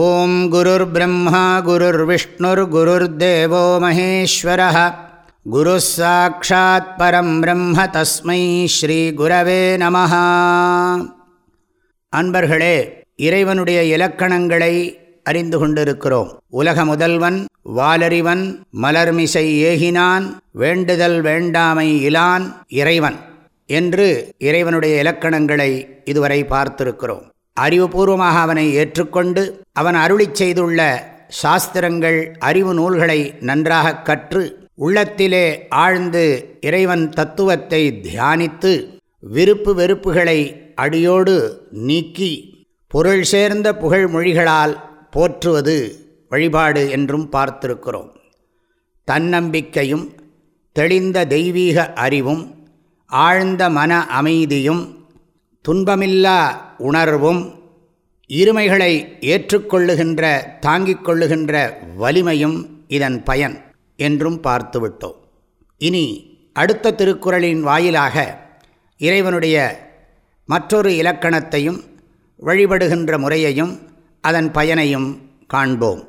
ஓம் குருர் பிரம்மா குருர் விஷ்ணுர் குருர் தேவோ மகேஸ்வர குரு சாட்சாத் பரம் பிரம்ம தஸ்மை ஸ்ரீ குரவே நம அன்பர்களே இறைவனுடைய இலக்கணங்களை அறிந்து கொண்டிருக்கிறோம். உலக முதல்வன் வாலறிவன் மலர்மிசை ஏகினான் வேண்டுதல் வேண்டாமை இலான் இறைவன் என்று இறைவனுடைய இலக்கணங்களை இதுவரை பார்த்திருக்கிறோம். அறிவுபூர்வமாக அவனை ஏற்றுக்கொண்டு அவன் அருளி செய்துள்ள சாஸ்திரங்கள் அறிவு நூல்களை நன்றாக கற்று உள்ளத்திலே ஆழ்ந்து இறைவன் தத்துவத்தை தியானித்து விருப்பு வெறுப்புகளை அடியோடு நீக்கி பொருள் சேர்ந்த புகழ்மொழிகளால் போற்றுவது வழிபாடு என்றும் பார்த்திருக்கிறோம். தன்னம்பிக்கையும் தெளிந்த தெய்வீக அறிவும் ஆழ்ந்த மன அமைதியும் துன்பமில்லா உணர்வும் இருமைகளை ஏற்றுக்கொள்ளுகின்ற தாங்கிக் கொள்ளுகின்ற வலிமையும் இதன் பயன் என்றும் பார்த்துவிட்டோம். இனி அடுத்த திருக்குறளின் வாயிலாக இறைவனுடைய மற்றொரு இலக்கணத்தையும் வழிபடுகின்ற முறையையும் அதன் பயனையும் காண்போம்.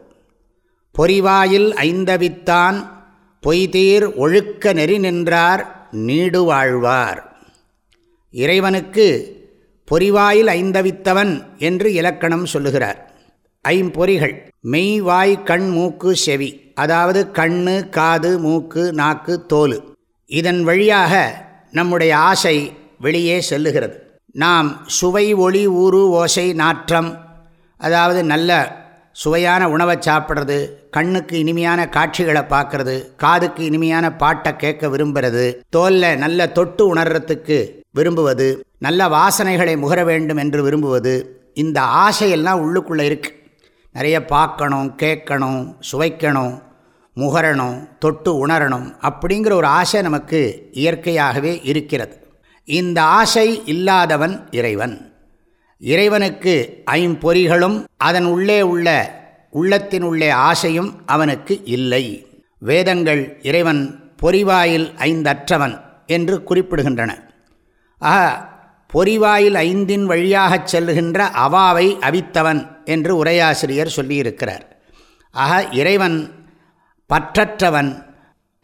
பொறிவாயில் ஐந்தவித்தான் பொய்தீர் ஒழுக்க நெறி நின்றார் நீடு வாழ்வார். இறைவனுக்கு பொறிவாயில் ஐந்தவித்தவன் என்று இலக்கணம் சொல்லுகிறார். ஐம்பொறிகள். மெய் வாய் கண் மூக்கு செவி. அதாவது கண்ணு காது மூக்கு நாக்கு தோல். இதன் வழியாக நம்முடைய ஆசை வெளியே செல்லுகிறது. நாம் சுவை ஒளி ஊறு ஓசை நாற்றம் அதாவது நல்ல சுவையான உணவை சாப்பிட்றது கண்ணுக்கு இனிமையான காட்சிகளை பார்க்கறது காதுக்கு இனிமையான பாட்டை கேட்க விரும்புகிறது தோலில் நல்ல தொட்டு உணர்றதுக்கு விரும்புவது நல்ல வாசனைகளை முகர வேண்டும் என்று விரும்புவது இந்த ஆசையெல்லாம் உள்ளுக்குள்ளே இருக்குது நிறைய பார்க்கணும் கேட்கணும் சுவைக்கணும் முகரணும் தொட்டு உணரணும் அப்படிங்கிற ஒரு ஆசை நமக்கு இயற்கையாகவே இருக்கிறது. இந்த ஆசை இல்லாதவன் இறைவன். இறைவனுக்கு ஐம்பொறிகளும் அதன் உள்ளே உள்ள உள்ளத்தின் உள்ளே ஆசையும் அவனுக்கு இல்லை. வேதங்கள் இறைவன் பொறிவாயில் ஐந்தற்றவன் என்று குறிப்பிடுகின்றன. ஆக பொறிவாயில் ஐந்தின் வழியாகச் செல்கின்ற அவாவை அவித்தவன் என்று உரையாசிரியர் சொல்லியிருக்கிறார். ஆக இறைவன் பற்றற்றவன்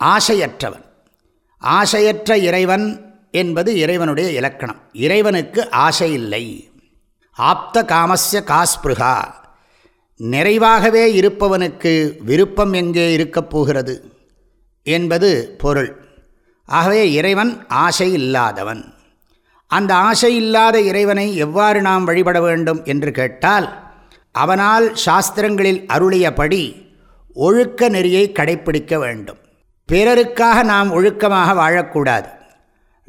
ஆசையற்றவன். ஆசையற்ற இறைவன் என்பது இறைவனுடைய இலக்கணம். இறைவனுக்கு ஆசை இல்லை. ஆப்த காமஸ்ய காஸ்பிருகா. நிறைவாகவே இருப்பவனுக்கு விருப்பம் எங்கே இருக்கப் போகிறது? என்பது பொருள். ஆகவே இறைவன் ஆசை இல்லாதவன். அந்த ஆசை இல்லாத இறைவனை எவ்வாறு நாம் வழிபட வேண்டும் என்று கேட்டால் அவனால் சாஸ்திரங்களில் அருளியபடி ஒழுக்க நெறியை கடைப்பிடிக்க வேண்டும். பிறருக்காக நாம் ஒழுக்கமாக வாழக்கூடாது.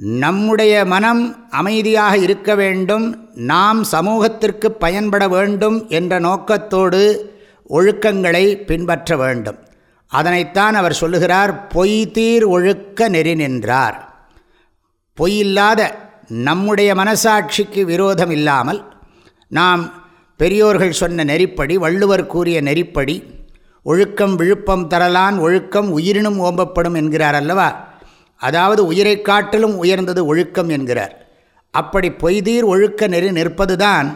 நம்முடைய மனம் அமைதியாக இருக்க வேண்டும் நாம் சமூகத்திற்கு பயன்பட வேண்டும் என்ற நோக்கத்தோடு ஒழுக்கங்களை பின்பற்ற வேண்டும். அதனைத்தான் அவர் சொல்லுகிறார் பொய் தீர் ஒழுக்க நெறி நின்றார். பொய்யில்லாத நம்முடைய மனசாட்சிக்கு விரோதம் இல்லாமல் நாம் பெரியோர்கள் சொன்ன நெறிப்படி வள்ளுவர் கூறிய நெறிப்படி ஒழுக்கம் விழுப்பம் தரலான் ஒழுக்கம் உயிரினும் ஓம்பப்படும் என்கிறார் அல்லவா? அதாவது உயிரை காட்டிலும் உயர்ந்தது ஒழுக்கம் என்கிறார். அப்படி பொய்தீர் ஒழுக்க நெறி நிற்பதுதான்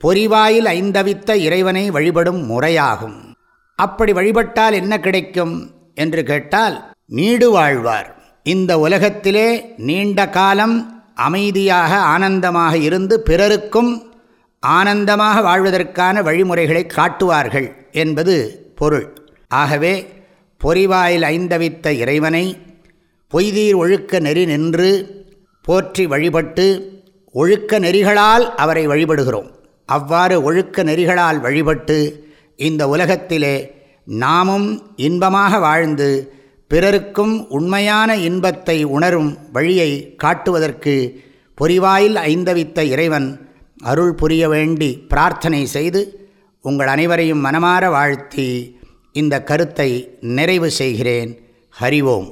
பொறிவாயில் ஐந்தவித்த இறைவனை வழிபடும் முறையாகும். அப்படி வழிபட்டால் என்ன கிடைக்கும் என்று கேட்டால் நீடு வாழ்வார். இந்த உலகத்திலே நீண்ட காலம் அமைதியாக ஆனந்தமாக இருந்து பிறருக்கும் ஆனந்தமாக வாழ்வதற்கான வழிமுறைகளை காட்டுவார்கள் என்பது பொருள். ஆகவே பொறிவாயில் ஐந்தவித்த இறைவனை பொய்தீர் ஒழுக்க நெறி நின்று போற்றி வழிபட்டு ஒழுக்க நெறிகளால் அவரை வழிபடுகிறோம். அவ்வாறு ஒழுக்க நெறிகளால் வழிபட்டு இந்த உலகத்திலே நாமும் இன்பமாக வாழ்ந்து பிறருக்கும் உண்மையான இன்பத்தை உணரும் வழியை காட்டுவதற்கு பொறிவாயில் ஐந்தவித்த இறைவன் அருள் புரிய வேண்டி பிரார்த்தனை செய்து உங்கள் அனைவரையும் மனமாற வாழ்த்தி இந்த கருத்தை நிறைவு செய்கிறேன். ஹரிவோம்